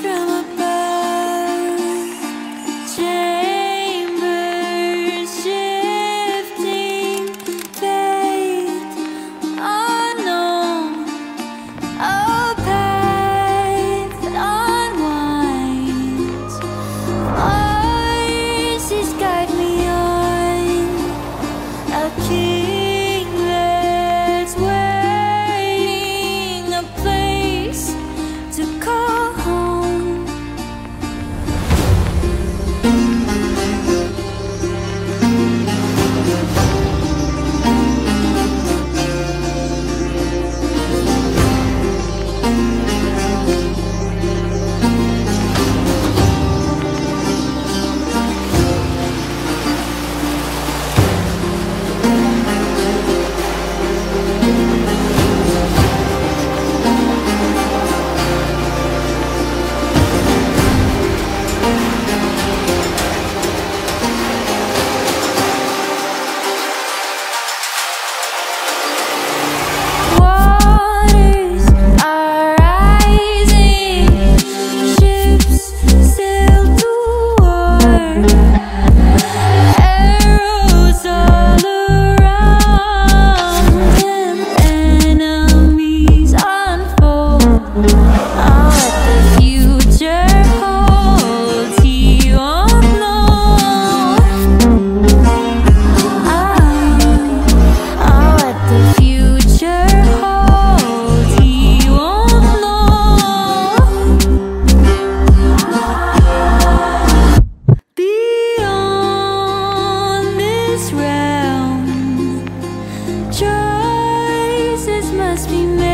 from above. must be made.